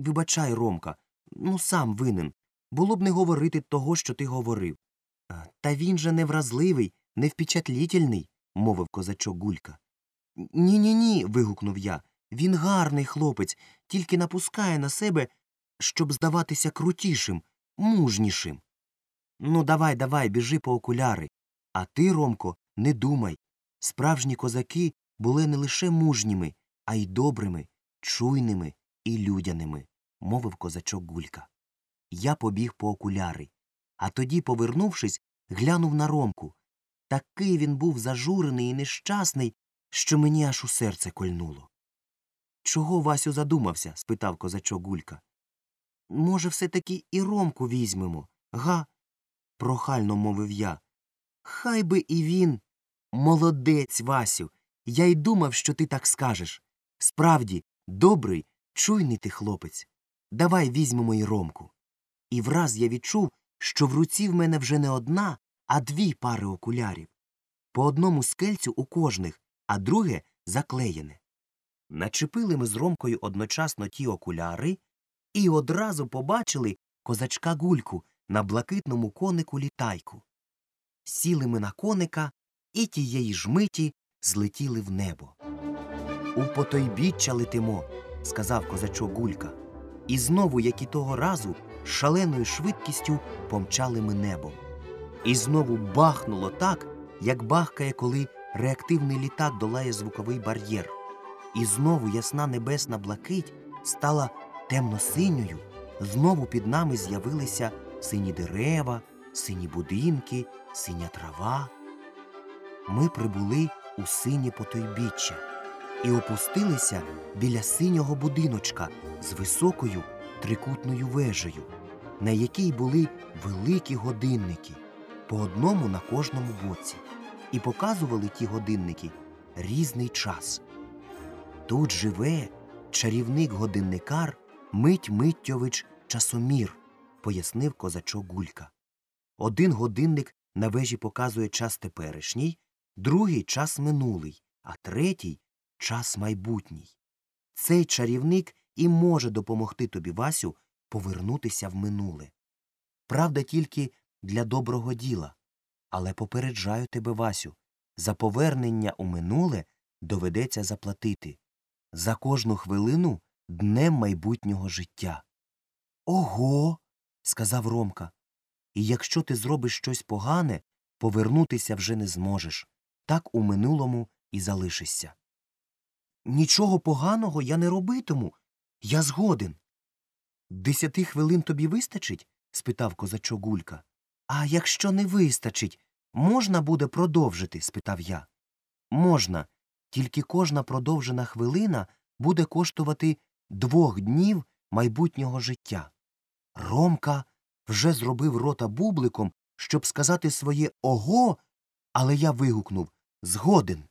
Вибачай, Ромка, ну сам винен. Було б не говорити того, що ти говорив. Та він же невразливий, невпечатлітельний, мовив козачок Гулька. Ні, ні, ні. вигукнув я. Він гарний хлопець, тільки напускає на себе, щоб здаватися крутішим, мужнішим. Ну, давай, давай, біжи по окуляри. А ти, Ромко, не думай. Справжні козаки були не лише мужніми, а й добрими, чуйними і людяними, мовив козачок Гулька. Я побіг по окуляри, а тоді, повернувшись, глянув на Ромку. Такий він був зажурений і нещасний, що мені аж у серце кольнуло. Чого Васю задумався? спитав козачок Гулька. Може, все таки і Ромку візьмемо, га? прохально мовив я. Хай би і він. Молодець, Васю. Я й думав, що ти так скажеш. Справді, добрий, чуйний ти хлопець. Давай візьмемо й Ромку. І враз я відчув, що в руці в мене вже не одна, а дві пари окулярів. По одному скельцю у кожних, а друге заклеєне. Начепили ми з Ромкою одночасно ті окуляри і одразу побачили козачка гульку на блакитному конику літайку. Сіли ми на коника і тієї ж миті злетіли в небо. У потойбіччя летимо, сказав козачок Гулька. І знову, як і того разу, шаленою швидкістю помчали ми небом. І знову бахнуло так, як бахкає, коли реактивний літак долає звуковий бар'єр. І знову ясна небесна блакить стала темно-синьою, знову під нами з'явилися сині дерева, сині будинки, синя трава. Ми прибули у синє потойбіччя і опустилися біля синього будиночка з високою трикутною вежею, на якій були великі годинники, по одному на кожному боці, і показували ті годинники різний час. Тут живе чарівник годинникар Мить Миттєвич Часомір, пояснив козачок Гулька. Один годинник на вежі показує час теперішній, другий час минулий, а третій час майбутній. Цей чарівник і може допомогти тобі, Васю, повернутися в минуле. Правда, тільки для доброго діла. Але попереджаю тебе, Васю, за повернення у минуле доведеться заплатити за кожну хвилину днем майбутнього життя. Ого. сказав Ромка. І якщо ти зробиш щось погане, повернутися вже не зможеш. Так у минулому і залишишся. Нічого поганого я не робитиму. Я згоден. Десяти хвилин тобі вистачить? спитав козачок Гулька. А якщо не вистачить, можна буде продовжити? спитав я. Можна, тільки кожна продовжена хвилина буде коштувати двох днів майбутнього життя. Ромка вже зробив рота бубликом, щоб сказати своє ого, але я вигукнув Згоден.